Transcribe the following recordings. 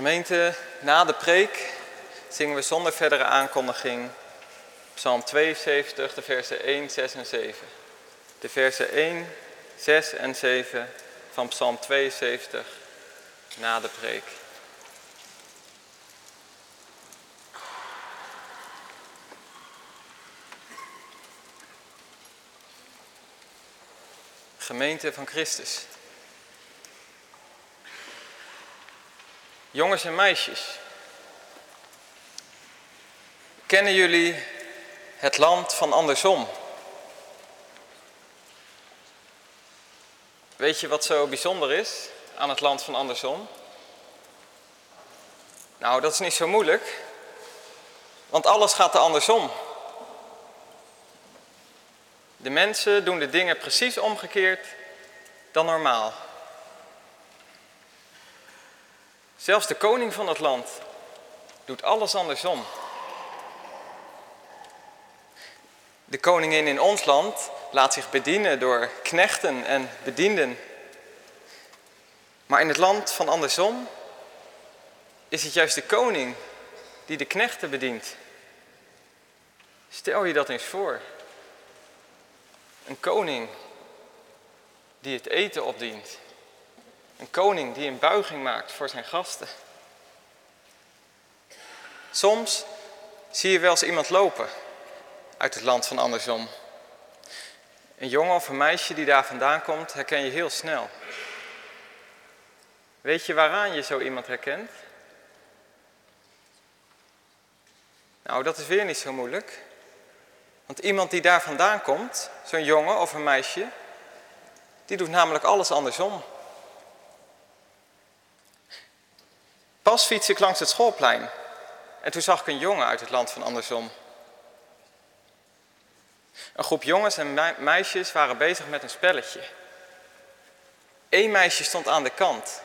Gemeente, na de preek zingen we zonder verdere aankondiging Psalm 72, de versen 1, 6 en 7. De versen 1, 6 en 7 van Psalm 72 na de preek. Gemeente van Christus. Jongens en meisjes, kennen jullie het land van andersom? Weet je wat zo bijzonder is aan het land van andersom? Nou, dat is niet zo moeilijk, want alles gaat er andersom. De mensen doen de dingen precies omgekeerd dan normaal. Zelfs de koning van het land doet alles andersom. De koningin in ons land laat zich bedienen door knechten en bedienden. Maar in het land van andersom is het juist de koning die de knechten bedient. Stel je dat eens voor. Een koning die het eten opdient. Een koning die een buiging maakt voor zijn gasten. Soms zie je wel eens iemand lopen uit het land van andersom. Een jongen of een meisje die daar vandaan komt, herken je heel snel. Weet je waaraan je zo iemand herkent? Nou, dat is weer niet zo moeilijk. Want iemand die daar vandaan komt, zo'n jongen of een meisje, die doet namelijk alles andersom. Pas fiets ik langs het schoolplein en toen zag ik een jongen uit het land van andersom. Een groep jongens en meisjes waren bezig met een spelletje. Eén meisje stond aan de kant.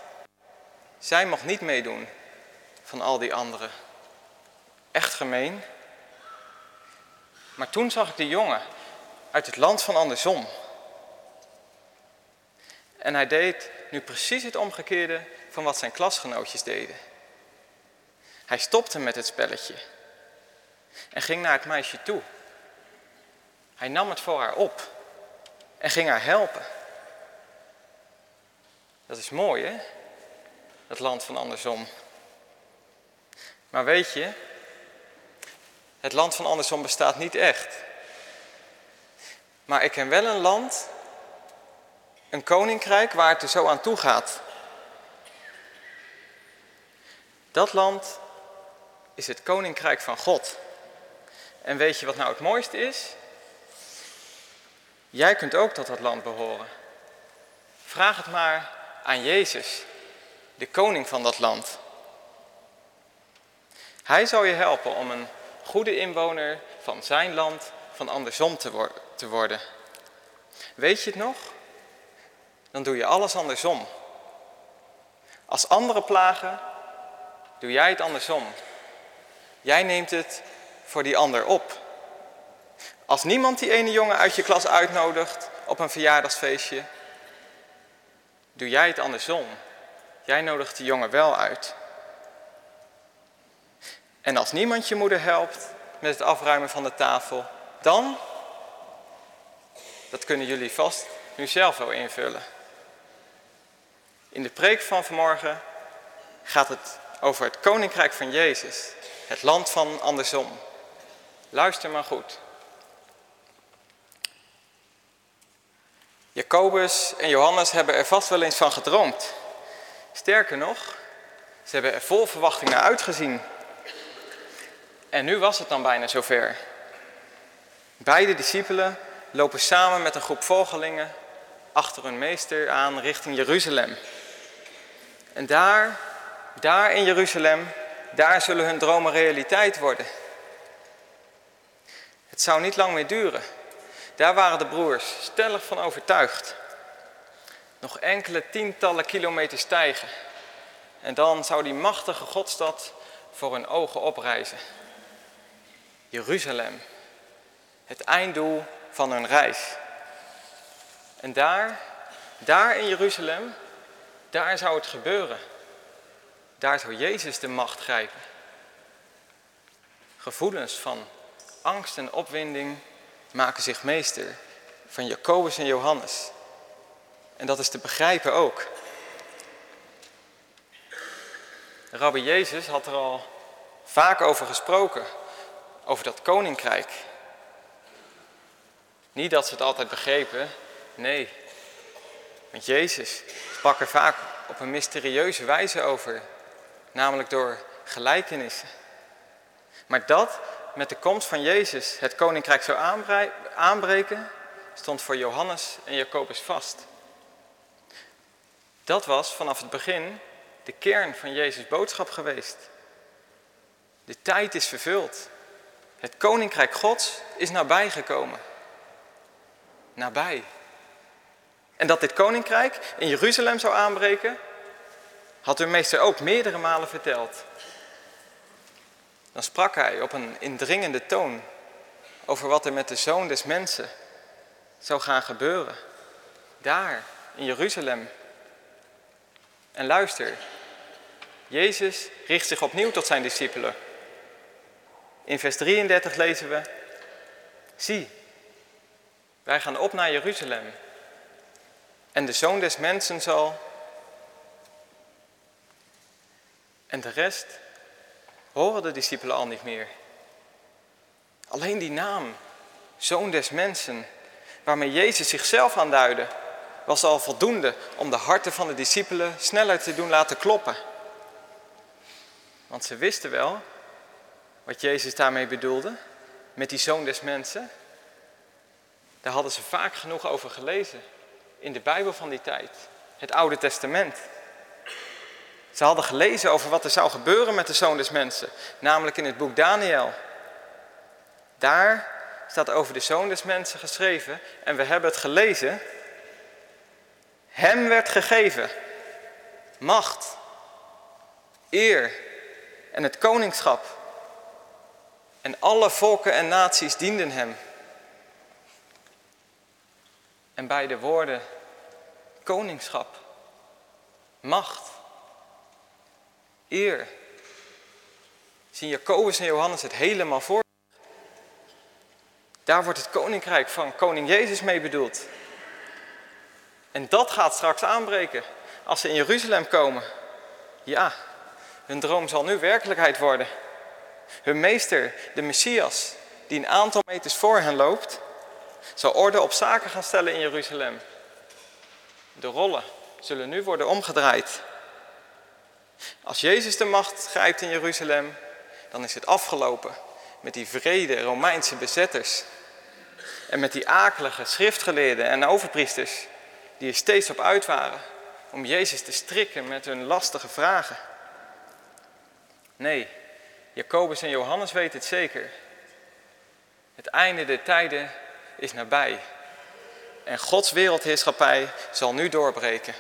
Zij mocht niet meedoen van al die anderen. Echt gemeen. Maar toen zag ik die jongen uit het land van andersom. En hij deed nu precies het omgekeerde van wat zijn klasgenootjes deden. Hij stopte met het spelletje en ging naar het meisje toe. Hij nam het voor haar op en ging haar helpen. Dat is mooi, hè? Het land van andersom. Maar weet je, het land van andersom bestaat niet echt. Maar ik ken wel een land, een koninkrijk waar het er zo aan toe gaat. Dat land is het koninkrijk van God. En weet je wat nou het mooiste is? Jij kunt ook tot dat land behoren. Vraag het maar aan Jezus, de koning van dat land. Hij zal je helpen om een goede inwoner van zijn land van andersom te, te worden. Weet je het nog? Dan doe je alles andersom. Als anderen plagen, doe jij het andersom. Jij neemt het voor die ander op. Als niemand die ene jongen uit je klas uitnodigt op een verjaardagsfeestje, doe jij het andersom. Jij nodigt die jongen wel uit. En als niemand je moeder helpt met het afruimen van de tafel, dan, dat kunnen jullie vast nu zelf wel invullen. In de preek van vanmorgen gaat het over het koninkrijk van Jezus, het land van andersom. Luister maar goed. Jacobus en Johannes hebben er vast wel eens van gedroomd. Sterker nog, ze hebben er vol verwachting naar uitgezien. En nu was het dan bijna zover. Beide discipelen lopen samen met een groep volgelingen achter hun meester aan richting Jeruzalem. En daar, daar in Jeruzalem, daar zullen hun dromen realiteit worden. Het zou niet lang meer duren. Daar waren de broers stellig van overtuigd. Nog enkele tientallen kilometers stijgen. En dan zou die machtige Godstad voor hun ogen oprijzen. Jeruzalem. Het einddoel van hun reis. En daar, daar in Jeruzalem, daar zou het gebeuren. Daar zou Jezus de macht grijpen. Gevoelens van angst en opwinding maken zich meester van Jacobus en Johannes. En dat is te begrijpen ook. Rabbi Jezus had er al vaak over gesproken, over dat koninkrijk. Niet dat ze het altijd begrepen, nee. Want Jezus sprak er vaak op een mysterieuze wijze over, namelijk door gelijkenissen. Maar dat met de komst van Jezus het koninkrijk zou aanbreken, stond voor Johannes en Jacobus vast. Dat was vanaf het begin de kern van Jezus' boodschap geweest. De tijd is vervuld. Het koninkrijk Gods is nabijgekomen. Nabij. En dat dit koninkrijk in Jeruzalem zou aanbreken, had de meester ook meerdere malen verteld. Dan sprak hij op een indringende toon over wat er met de zoon des mensen zou gaan gebeuren. Daar, in Jeruzalem. En luister, Jezus richt zich opnieuw tot zijn discipelen. In vers 33 lezen we, zie, wij gaan op naar Jeruzalem. En de zoon des mensen zal. En de rest horen de discipelen al niet meer. Alleen die naam, zoon des mensen, waarmee Jezus zichzelf aanduidde, was al voldoende om de harten van de discipelen sneller te doen laten kloppen. Want ze wisten wel wat Jezus daarmee bedoelde, met die zoon des mensen. Daar hadden ze vaak genoeg over gelezen in de Bijbel van die tijd, het Oude Testament. Ze hadden gelezen over wat er zou gebeuren met de zoon des mensen, namelijk in het boek Daniel. Daar staat over de zoon des mensen geschreven en we hebben het gelezen. Hem werd gegeven macht, eer en het koningschap. En alle volken en naties dienden hem. En bij de woorden koningschap, macht, eer, zien Jacobus en Johannes het helemaal voor. Daar wordt het koninkrijk van koning Jezus mee bedoeld. En dat gaat straks aanbreken als ze in Jeruzalem komen. Ja, hun droom zal nu werkelijkheid worden. Hun meester, de Messias, die een aantal meters voor hen loopt, zal orde op zaken gaan stellen in Jeruzalem. De rollen zullen nu worden omgedraaid. Als Jezus de macht grijpt in Jeruzalem, dan is het afgelopen met die vrede Romeinse bezetters. En met die akelige schriftgeleerden en overpriesters die er steeds op uit waren om Jezus te strikken met hun lastige vragen. Nee, Jacobus en Johannes weten het zeker. Het einde der tijden is nabij. En Gods wereldheerschappij zal nu doorbreken.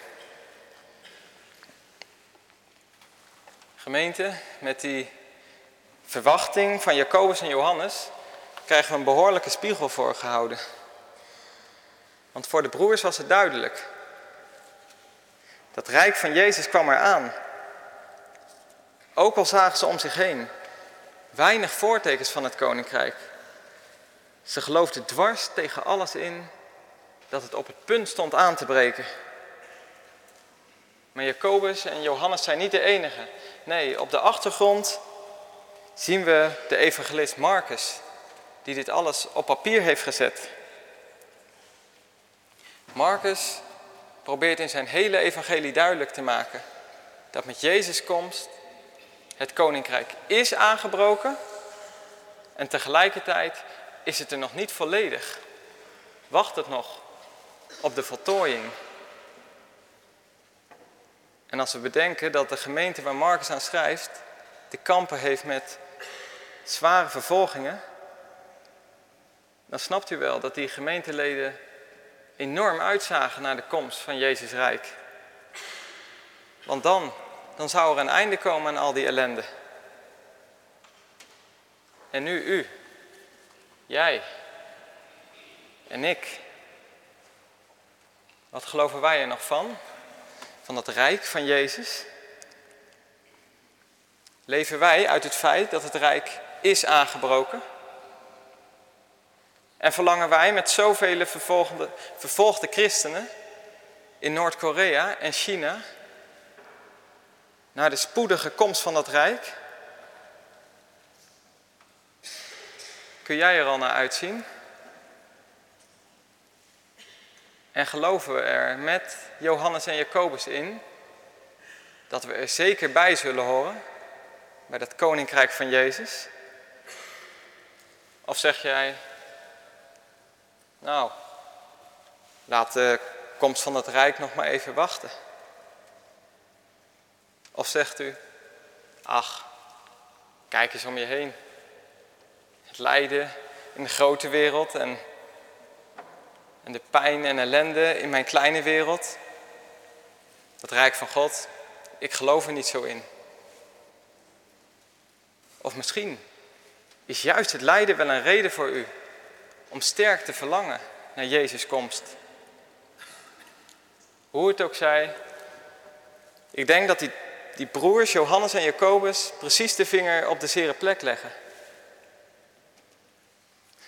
Gemeente, met die verwachting van Jacobus en Johannes krijgen we een behoorlijke spiegel voorgehouden. Want voor de broers was het duidelijk. Dat rijk van Jezus kwam eraan. Ook al zagen ze om zich heen weinig voortekens van het koninkrijk. Ze geloofden dwars tegen alles in dat het op het punt stond aan te breken. Maar Jacobus en Johannes zijn niet de enige. Nee, op de achtergrond zien we de evangelist Marcus, die dit alles op papier heeft gezet. Marcus probeert in zijn hele evangelie duidelijk te maken dat met Jezus' komst het koninkrijk is aangebroken en tegelijkertijd is het er nog niet volledig. Wacht het nog op de voltooiing. En als we bedenken dat de gemeente waar Marcus aan schrijft, te kampen heeft met zware vervolgingen, dan snapt u wel dat die gemeenteleden enorm uitzagen naar de komst van Jezus Rijk. Want dan, dan zou er een einde komen aan al die ellende. En nu u, jij en ik. Wat geloven wij er nog van? Van dat rijk van Jezus? Leven wij uit het feit dat het rijk is aangebroken? En verlangen wij met zoveel vervolgde, vervolgde christenen in Noord-Korea en China naar de spoedige komst van dat rijk? Kun jij er al naar uitzien? En geloven we er met Johannes en Jacobus in dat we er zeker bij zullen horen, bij dat koninkrijk van Jezus? Of zeg jij, nou, laat de komst van het rijk nog maar even wachten? Of zegt u, ach, kijk eens om je heen. Het lijden in de grote wereld en, en de pijn en ellende in mijn kleine wereld. Het rijk van God, ik geloof er niet zo in. Of misschien is juist het lijden wel een reden voor u om sterk te verlangen naar Jezus' komst. Hoe het ook zij, ik denk dat die, die broers Johannes en Jacobus precies de vinger op de zere plek leggen.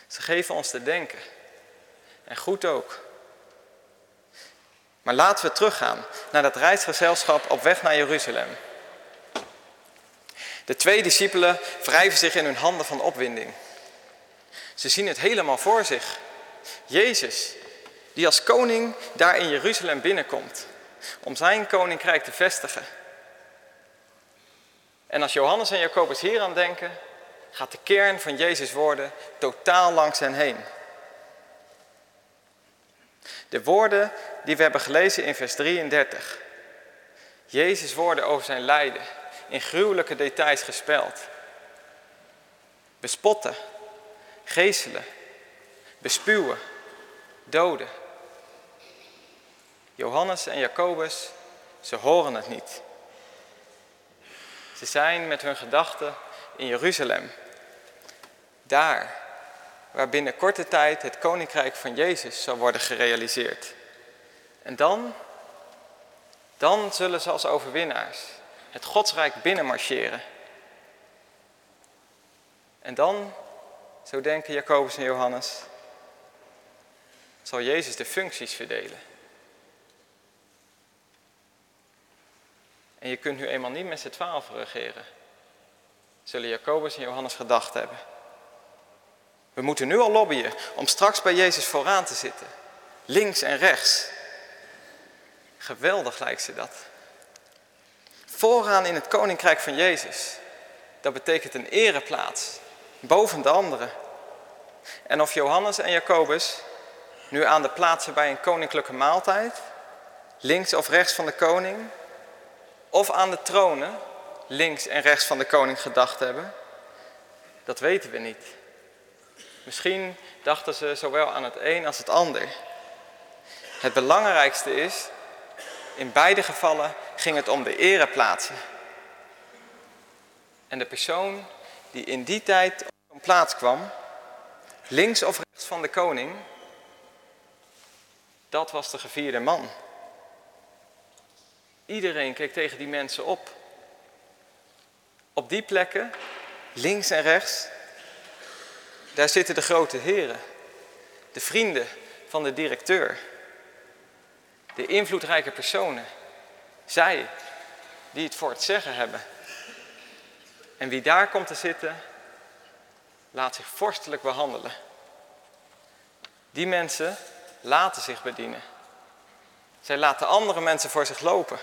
Ze geven ons te denken. En goed ook. Maar laten we teruggaan naar dat reisgezelschap op weg naar Jeruzalem. De twee discipelen wrijven zich in hun handen van opwinding. Ze zien het helemaal voor zich. Jezus, die als koning daar in Jeruzalem binnenkomt, om zijn koninkrijk te vestigen. En als Johannes en Jacobus hier aan denken, gaat de kern van Jezus' woorden totaal langs hen heen. De woorden die we hebben gelezen in vers 33. Jezus' woorden over zijn lijden, in gruwelijke details gespeld. Bespotten, geeselen, bespuwen, doden. Johannes en Jacobus, ze horen het niet. Ze zijn met hun gedachten in Jeruzalem. Daar waar binnen korte tijd het koninkrijk van Jezus zal worden gerealiseerd. En dan, dan zullen ze als overwinnaars het Godsrijk binnenmarcheren. En dan, zo denken Jacobus en Johannes, zal Jezus de functies verdelen. En je kunt nu eenmaal niet met z'n twaalf regeren, zullen Jacobus en Johannes gedacht hebben. We moeten nu al lobbyen om straks bij Jezus vooraan te zitten. Links en rechts. Geweldig lijkt ze dat. Vooraan in het koninkrijk van Jezus. Dat betekent een ereplaats. Boven de anderen. En of Johannes en Jacobus nu aan de plaatsen bij een koninklijke maaltijd, links of rechts van de koning, of aan de tronen, links en rechts van de koning gedacht hebben, dat weten we niet. Misschien dachten ze zowel aan het een als het ander. Het belangrijkste is, in beide gevallen ging het om de ereplaatsen. En de persoon die in die tijd op een plaats kwam, links of rechts van de koning, dat was de gevierde man. Iedereen keek tegen die mensen op. Op die plekken, links en rechts, daar zitten de grote heren, de vrienden van de directeur, de invloedrijke personen, zij die het voor het zeggen hebben. En wie daar komt te zitten, laat zich vorstelijk behandelen. Die mensen laten zich bedienen. Zij laten andere mensen voor zich lopen.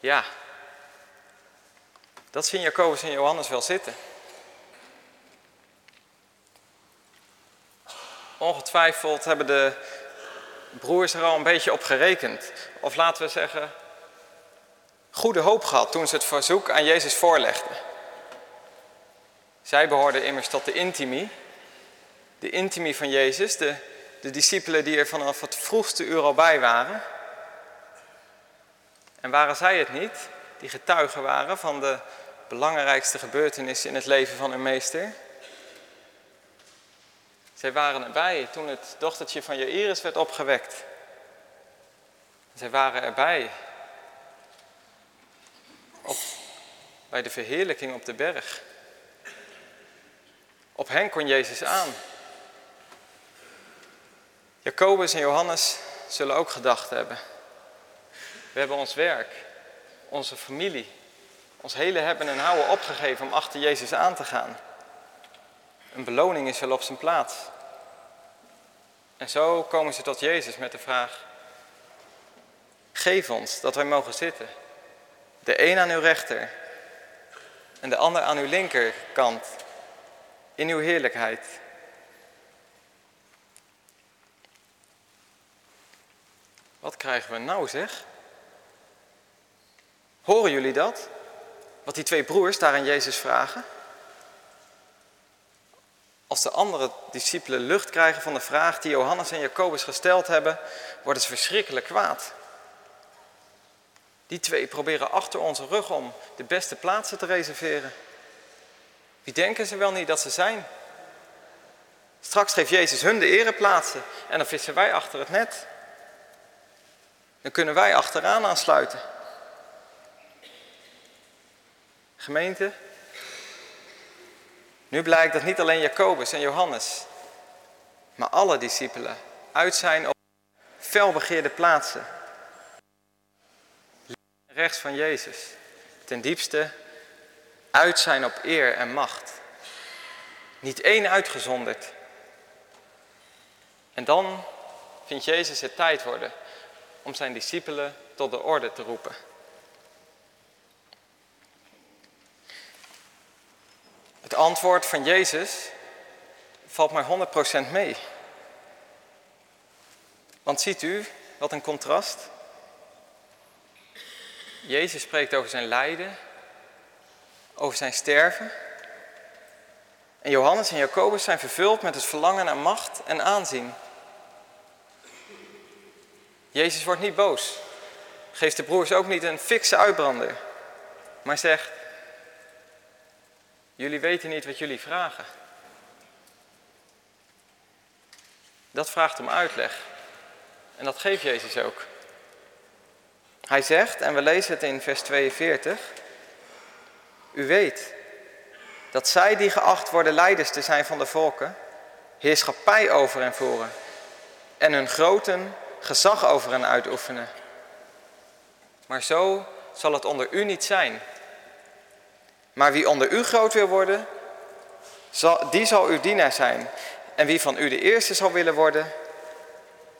Ja, dat zien Jacobus en Johannes wel zitten. Ongetwijfeld hebben de broers er al een beetje op gerekend. Of laten we zeggen, goede hoop gehad toen ze het verzoek aan Jezus voorlegden. Zij behoorden immers tot de intimi, de intimi van Jezus, de, de discipelen die er vanaf het vroegste uur al bij waren. En waren zij het niet, die getuigen waren van de belangrijkste gebeurtenissen in het leven van hun meester? Zij waren erbij toen het dochtertje van Jairus werd opgewekt. Zij waren erbij. Op, bij de verheerlijking op de berg. Op hen kon Jezus aan. Jacobus en Johannes zullen ook gedacht hebben. We hebben ons werk, onze familie, ons hele hebben en houden opgegeven om achter Jezus aan te gaan. Een beloning is wel op zijn plaats. En zo komen ze tot Jezus met de vraag: Geef ons dat wij mogen zitten. De een aan uw rechter en de ander aan uw linkerkant in uw heerlijkheid. Wat krijgen we nou zeg? Horen jullie dat? Wat die twee broers daar aan Jezus vragen? Als de andere discipelen lucht krijgen van de vraag die Johannes en Jacobus gesteld hebben, worden ze verschrikkelijk kwaad. Die twee proberen achter onze rug om de beste plaatsen te reserveren. Wie denken ze wel niet dat ze zijn? Straks geeft Jezus hun de ereplaatsen en dan vissen wij achter het net. Dan kunnen wij achteraan aansluiten. Gemeente, nu blijkt dat niet alleen Jacobus en Johannes, maar alle discipelen uit zijn op felbegeerde plaatsen. Rechts van Jezus. Ten diepste uit zijn op eer en macht. Niet één uitgezonderd. En dan vindt Jezus het tijd worden om zijn discipelen tot de orde te roepen. Antwoord van Jezus valt maar 100% mee. Want ziet u, wat een contrast. Jezus spreekt over zijn lijden, over zijn sterven. En Johannes en Jacobus zijn vervuld met het verlangen naar macht en aanzien. Jezus wordt niet boos. Geeft de broers ook niet een fikse uitbrander. Maar zegt, jullie weten niet wat jullie vragen. Dat vraagt om uitleg. En dat geeft Jezus ook. Hij zegt, en we lezen het in vers 42, u weet dat zij die geacht worden leiders te zijn van de volken, heerschappij over hen voeren en hun groten gezag over hen uitoefenen. Maar zo zal het onder u niet zijn. Maar wie onder u groot wil worden, zal, die zal uw dienaar zijn. En wie van u de eerste zal willen worden,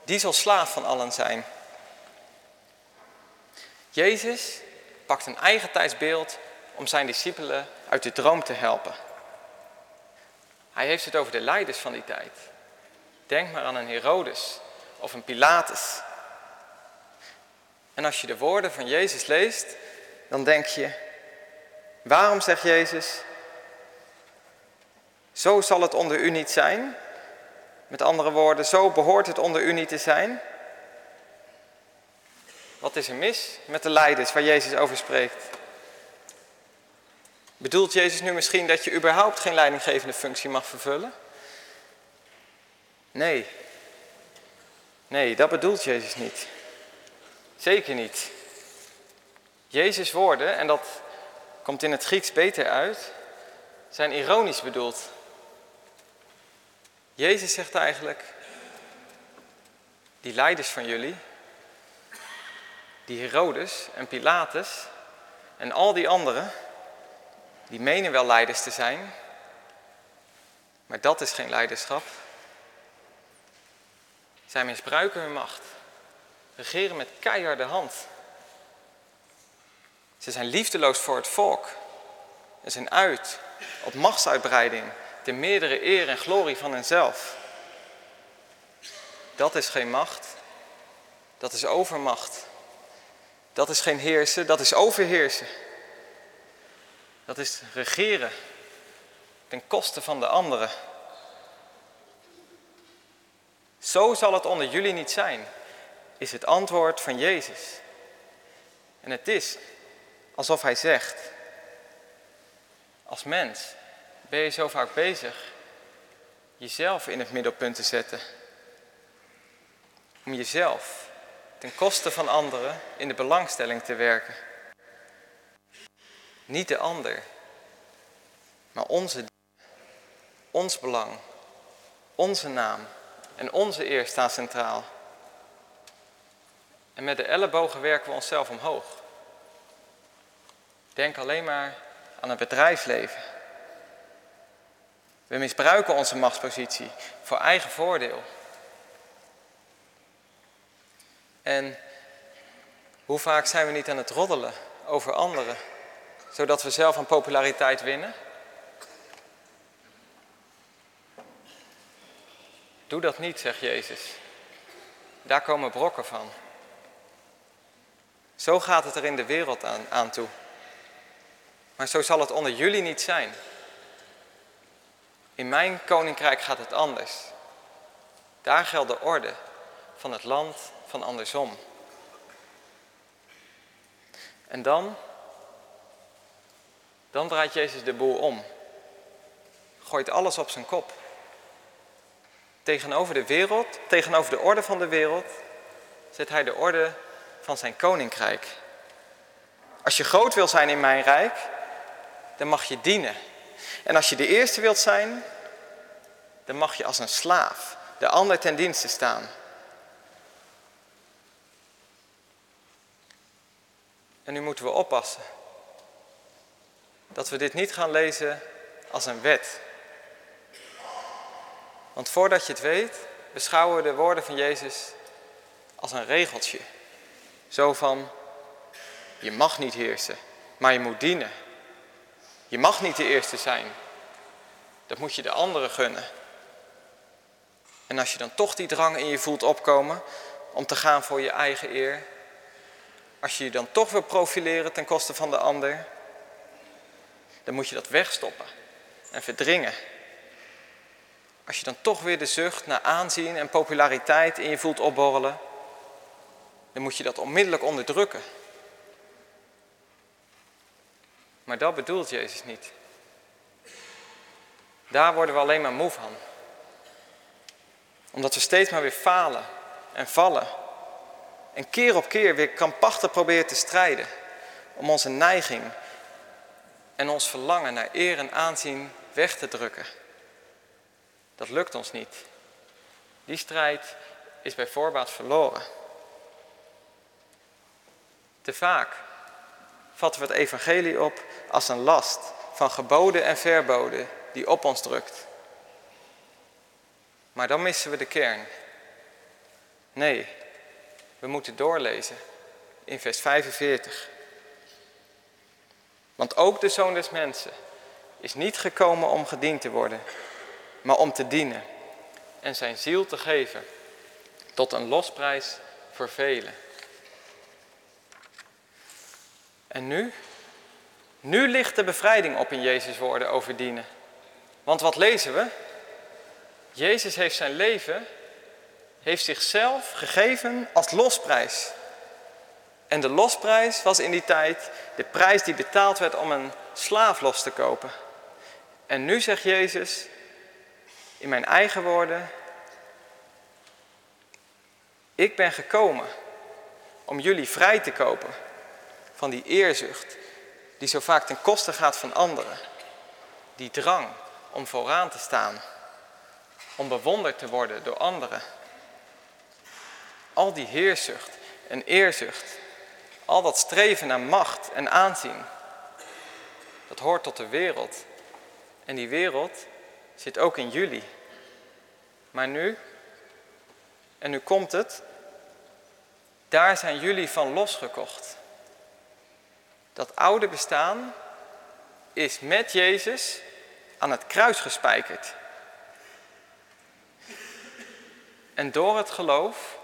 die zal slaaf van allen zijn. Jezus pakt een eigen tijdsbeeld om zijn discipelen uit de droom te helpen. Hij heeft het over de leiders van die tijd. Denk maar aan een Herodes of een Pilatus. En als je de woorden van Jezus leest, dan denk je, waarom zegt Jezus, zo zal het onder u niet zijn? Met andere woorden, zo behoort het onder u niet te zijn? Wat is er mis met de leiders waar Jezus over spreekt? Bedoelt Jezus nu misschien dat je überhaupt geen leidinggevende functie mag vervullen? Nee. Nee, dat bedoelt Jezus niet. Zeker niet. Jezus' woorden, en dat komt in het Grieks beter uit, zijn ironisch bedoeld. Jezus zegt eigenlijk, die leiders van jullie, die Herodes en Pilatus en al die anderen, die menen wel leiders te zijn, maar dat is geen leiderschap. Zij misbruiken hun macht, regeren met keiharde hand. Ze zijn liefdeloos voor het volk en zijn uit op machtsuitbreiding te meerdere eer en glorie van henzelf. Dat is geen macht, dat is overmacht. Dat is geen heersen, dat is overheersen. Dat is regeren ten koste van de anderen. Zo zal het onder jullie niet zijn, is het antwoord van Jezus. En het is alsof hij zegt, als mens ben je zo vaak bezig jezelf in het middelpunt te zetten. Om jezelf ten koste van anderen in de belangstelling te werken. Niet de ander, maar onze, ons belang, onze naam en onze eer staan centraal. En met de ellebogen werken we onszelf omhoog. Denk alleen maar aan het bedrijfsleven. We misbruiken onze machtspositie voor eigen voordeel. En hoe vaak zijn we niet aan het roddelen over anderen, zodat we zelf aan populariteit winnen? Doe dat niet, zegt Jezus. Daar komen brokken van. Zo gaat het er in de wereld aan, aan toe. Maar zo zal het onder jullie niet zijn. In mijn koninkrijk gaat het anders. Daar geldt de orde van het land van andersom. En dan, dan draait Jezus de boel om. Gooit alles op zijn kop. Tegenover de wereld, tegenover de orde van de wereld, zet hij de orde van zijn koninkrijk. Als je groot wil zijn in mijn rijk, dan mag je dienen. En als je de eerste wilt zijn, dan mag je als een slaaf de ander ten dienste staan. En nu moeten we oppassen dat we dit niet gaan lezen als een wet. Want voordat je het weet, beschouwen we de woorden van Jezus als een regeltje. Zo van, je mag niet heersen, maar je moet dienen. Je mag niet de eerste zijn. Dat moet je de anderen gunnen. En als je dan toch die drang in je voelt opkomen om te gaan voor je eigen eer, als je je dan toch wil profileren ten koste van de ander, dan moet je dat wegstoppen en verdringen. Als je dan toch weer de zucht naar aanzien en populariteit in je voelt opborrelen, dan moet je dat onmiddellijk onderdrukken. Maar dat bedoelt Jezus niet. Daar worden we alleen maar moe van. Omdat we steeds maar weer falen en vallen. En keer op keer weer krampachtig proberen te strijden om onze neiging en ons verlangen naar eer en aanzien weg te drukken. Dat lukt ons niet. Die strijd is bij voorbaat verloren. Te vaak vatten we het evangelie op als een last van geboden en verboden die op ons drukt. Maar dan missen we de kern. Nee, we moeten doorlezen in vers 45. Want ook de zoon des mensen is niet gekomen om gediend te worden, maar om te dienen en zijn ziel te geven tot een losprijs voor velen. En nu? Nu ligt de bevrijding op in Jezus' woorden over dienen. Want wat lezen we? Jezus heeft zijn leven, heeft zichzelf gegeven als losprijs. En de losprijs was in die tijd de prijs die betaald werd om een slaaf los te kopen. En nu zegt Jezus, in mijn eigen woorden, ik ben gekomen om jullie vrij te kopen van die eerzucht die zo vaak ten koste gaat van anderen. Die drang om vooraan te staan, om bewonderd te worden door anderen. Al die heerzucht en eerzucht, al dat streven naar macht en aanzien, dat hoort tot de wereld. En die wereld zit ook in jullie. Maar nu, en nu komt het, daar zijn jullie van losgekocht. Dat oude bestaan is met Jezus aan het kruis gespijkerd. En door het geloof,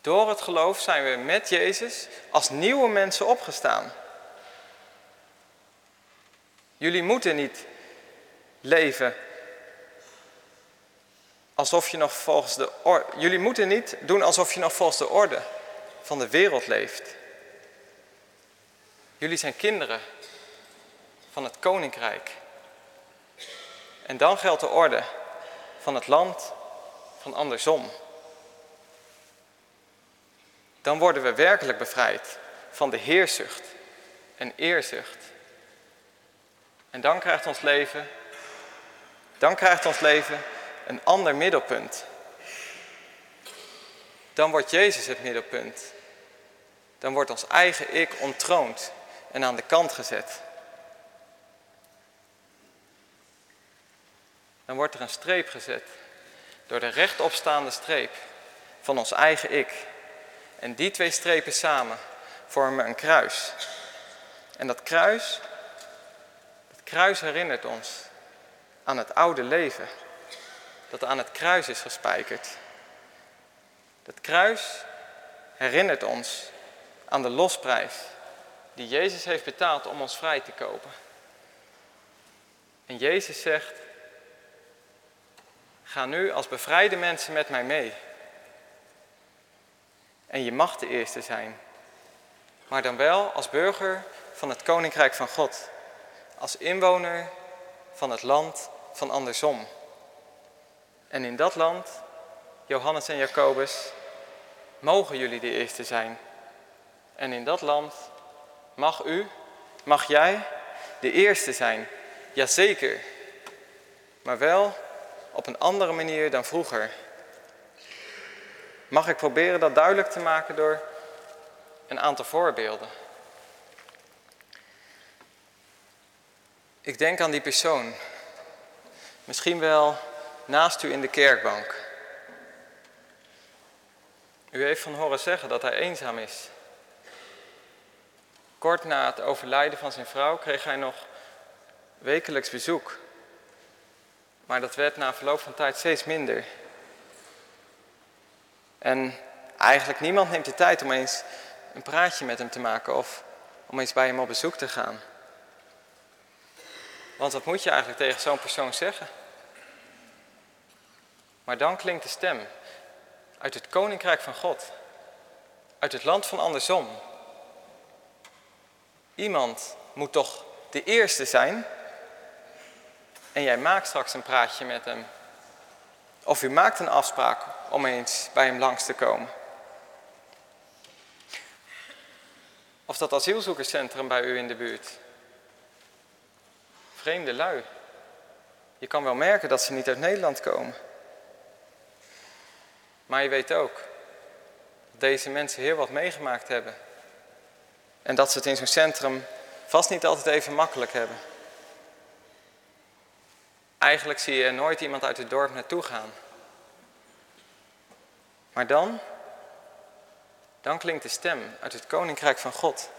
door het geloof zijn we met Jezus als nieuwe mensen opgestaan. Jullie moeten niet leven alsof je nog volgens de. Jullie moeten niet doen alsof je nog volgens de orde van de wereld leeft. Jullie zijn kinderen van het koninkrijk. En dan geldt de orde van het land van andersom. Dan worden we werkelijk bevrijd van de heersucht en eerzucht. En dan krijgt ons leven, dan krijgt ons leven een ander middelpunt. Dan wordt Jezus het middelpunt. Dan wordt ons eigen ik ontroond en aan de kant gezet. Dan wordt er een streep gezet door de rechtopstaande streep van ons eigen ik. En die twee strepen samen vormen een kruis. En dat kruis, dat kruis herinnert ons aan het oude leven dat aan het kruis is gespijkerd. Dat kruis herinnert ons aan de losprijs die Jezus heeft betaald om ons vrij te kopen. En Jezus zegt, ga nu als bevrijde mensen met mij mee. En je mag de eerste zijn, maar dan wel als burger van het Koninkrijk van God, als inwoner van het land van andersom. En in dat land, Johannes en Jacobus, mogen jullie de eerste zijn. En in dat land mag u, mag jij de eerste zijn. Jazeker. Maar wel op een andere manier dan vroeger. Mag ik proberen dat duidelijk te maken door een aantal voorbeelden? Ik denk aan die persoon. Misschien wel naast u in de kerkbank. U heeft van horen zeggen dat hij eenzaam is. Kort na het overlijden van zijn vrouw kreeg hij nog wekelijks bezoek. Maar dat werd na verloop van tijd steeds minder. En eigenlijk niemand neemt de tijd om eens een praatje met hem te maken of om eens bij hem op bezoek te gaan. Want wat moet je eigenlijk tegen zo'n persoon zeggen? Maar dan klinkt de stem uit het koninkrijk van God, uit het land van andersom. Iemand moet toch de eerste zijn en jij maakt straks een praatje met hem. Of u maakt een afspraak om eens bij hem langs te komen. Of dat asielzoekerscentrum bij u in de buurt. Vreemde lui. Je kan wel merken dat ze niet uit Nederland komen. Maar je weet ook dat deze mensen heel wat meegemaakt hebben. En dat ze het in zo'n centrum vast niet altijd even makkelijk hebben. Eigenlijk zie je nooit iemand uit het dorp naartoe gaan. Maar dan, dan klinkt de stem uit het koninkrijk van God,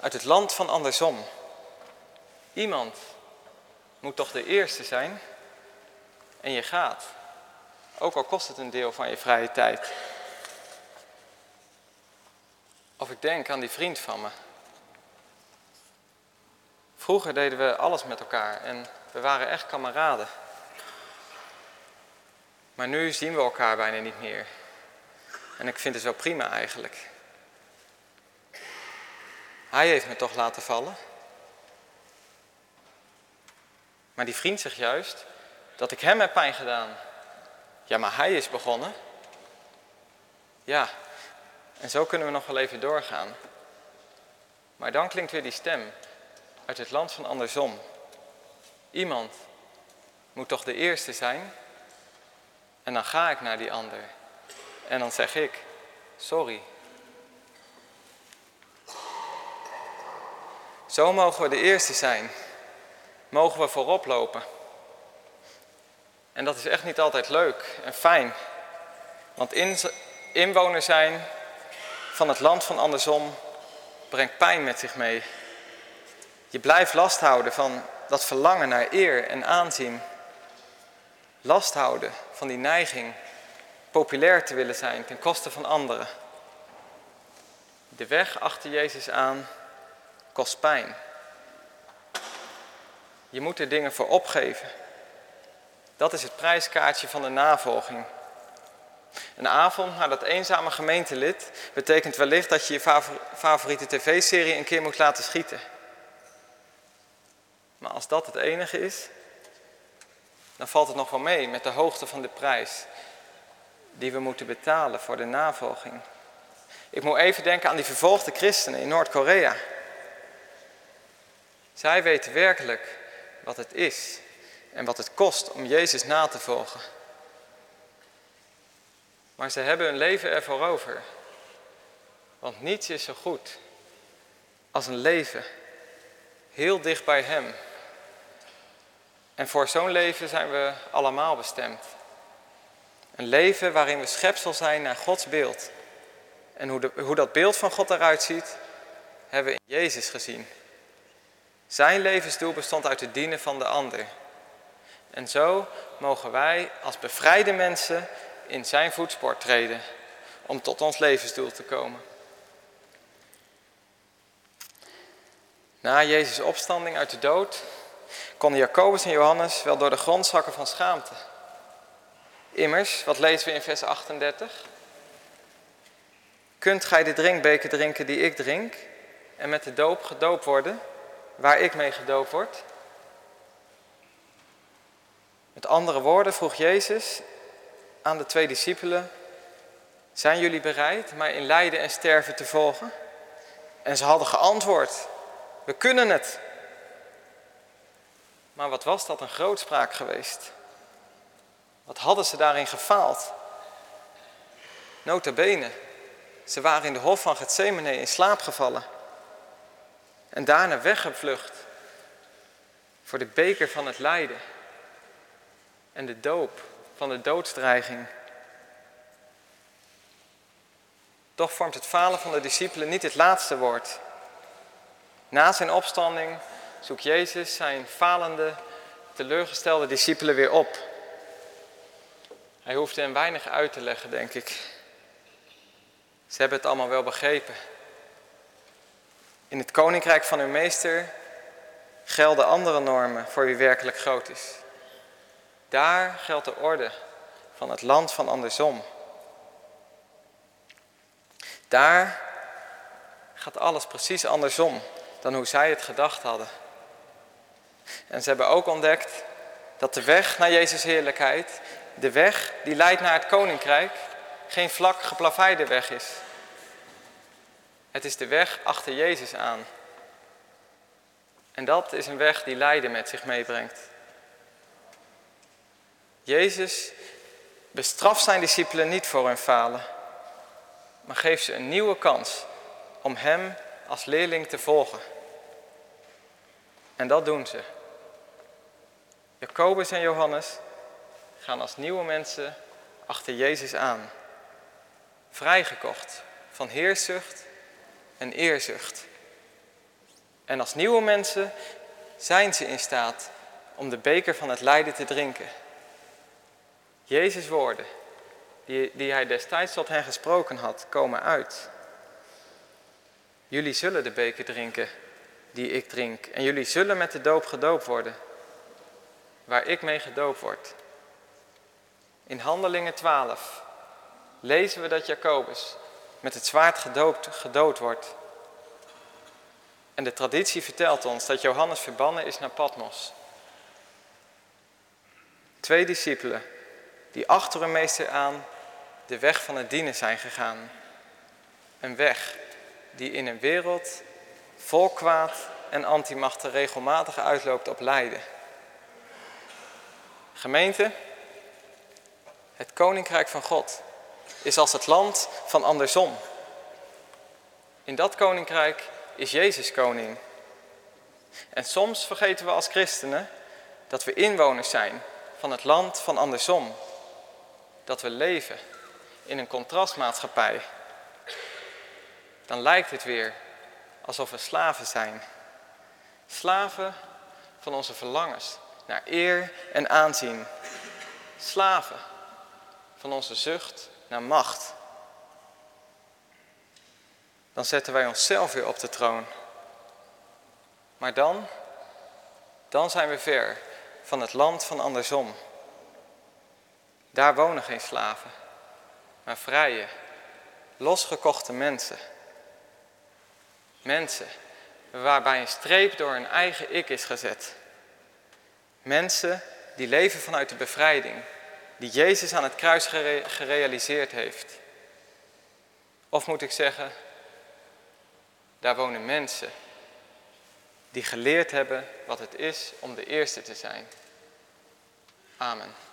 uit het land van andersom. Iemand moet toch de eerste zijn en je gaat. Ook al kost het een deel van je vrije tijd. Of ik denk aan die vriend van me. Vroeger deden we alles met elkaar en we waren echt kameraden. Maar nu zien we elkaar bijna niet meer. En ik vind het wel prima eigenlijk. Hij heeft me toch laten vallen. Maar die vriend zegt juist dat ik hem heb pijn gedaan. Ja, maar hij is begonnen. Ja, en zo kunnen we nog wel even doorgaan. Maar dan klinkt weer die stem uit het land van andersom. Iemand moet toch de eerste zijn? En dan ga ik naar die ander. En dan zeg ik, sorry. Zo mogen we de eerste zijn. Mogen we voorop lopen. En dat is echt niet altijd leuk en fijn. Want inwoner zijn van het land van andersom brengt pijn met zich mee. Je blijft last houden van dat verlangen naar eer en aanzien. Last houden van die neiging populair te willen zijn ten koste van anderen. De weg achter Jezus aan kost pijn. Je moet er dingen voor opgeven. Dat is het prijskaartje van de navolging. Een avond naar dat eenzame gemeentelid betekent wellicht dat je je favoriete tv-serie een keer moet laten schieten. Maar als dat het enige is, dan valt het nog wel mee met de hoogte van de prijs die we moeten betalen voor de navolging. Ik moet even denken aan die vervolgde christenen in Noord-Korea. Zij weten werkelijk wat het is en wat het kost om Jezus na te volgen. Maar ze hebben hun leven ervoor over. Want niets is zo goed als een leven heel dicht bij Hem. En voor zo'n leven zijn we allemaal bestemd. Een leven waarin we schepsel zijn naar Gods beeld. En hoe, de, hoe dat beeld van God eruit ziet, hebben we in Jezus gezien. Zijn levensdoel bestond uit het dienen van de ander. En zo mogen wij als bevrijde mensen in zijn voetspoor treden om tot ons levensdoel te komen. Na Jezus' opstanding uit de dood konden Jacobus en Johannes wel door de grond zakken van schaamte. Immers, wat lezen we in vers 38? Kunt gij de drinkbeker drinken die ik drink en met de doop gedoopt worden, waar ik mee gedoopt word? Met andere woorden vroeg Jezus aan de twee discipelen, zijn jullie bereid mij in lijden en sterven te volgen? En ze hadden geantwoord, we kunnen het. Maar wat was dat een grootspraak geweest? Wat hadden ze daarin gefaald? Nota bene, ze waren in de hof van Gethsemane in slaap gevallen. En daarna weggevlucht voor de beker van het lijden en de doop van de doodsdreiging. Toch vormt het falen van de discipelen niet het laatste woord. Na zijn opstanding zoekt Jezus zijn falende, teleurgestelde discipelen weer op. Hij hoefde hen weinig uit te leggen, denk ik. Ze hebben het allemaal wel begrepen. In het koninkrijk van hun meester gelden andere normen voor wie werkelijk groot is. Daar geldt de orde van het land van andersom. Daar gaat alles precies andersom dan hoe zij het gedacht hadden. En ze hebben ook ontdekt dat de weg naar Jezus' heerlijkheid, de weg die leidt naar het koninkrijk, geen vlak geplaveide weg is. Het is de weg achter Jezus aan. En dat is een weg die lijden met zich meebrengt. Jezus bestraft zijn discipelen niet voor hun falen, maar geeft ze een nieuwe kans om Hem als leerling te volgen. En dat doen ze. Jacobus en Johannes gaan als nieuwe mensen achter Jezus aan. Vrijgekocht van heerzucht en eerzucht. En als nieuwe mensen zijn ze in staat om de beker van het lijden te drinken. Jezus' woorden, die, die hij destijds tot hen gesproken had, komen uit. Jullie zullen de beker drinken die ik drink. En jullie zullen met de doop gedoopt worden, waar ik mee gedoopt word. In Handelingen 12 lezen we dat Jacobus met het zwaard gedoopt, gedood wordt. En de traditie vertelt ons dat Johannes verbannen is naar Patmos. Twee discipelen die achter hun meester aan de weg van het dienen zijn gegaan. Een weg die in een wereld vol kwaad en antimachten regelmatig uitloopt op lijden. Gemeente, het koninkrijk van God is als het land van andersom. In dat koninkrijk is Jezus koning. En soms vergeten we als christenen dat we inwoners zijn van het land van andersom. Dat we leven in een contrastmaatschappij. Dan lijkt het weer alsof we slaven zijn. Slaven van onze verlangens naar eer en aanzien. Slaven van onze zucht naar macht. Dan zetten wij onszelf weer op de troon. Maar dan, dan zijn we ver van het land van andersom. Daar wonen geen slaven, maar vrije, losgekochte mensen. Mensen waarbij een streep door hun eigen ik is gezet. Mensen die leven vanuit de bevrijding die Jezus aan het kruis gerealiseerd heeft. Of moet ik zeggen, daar wonen mensen die geleerd hebben wat het is om de eerste te zijn. Amen.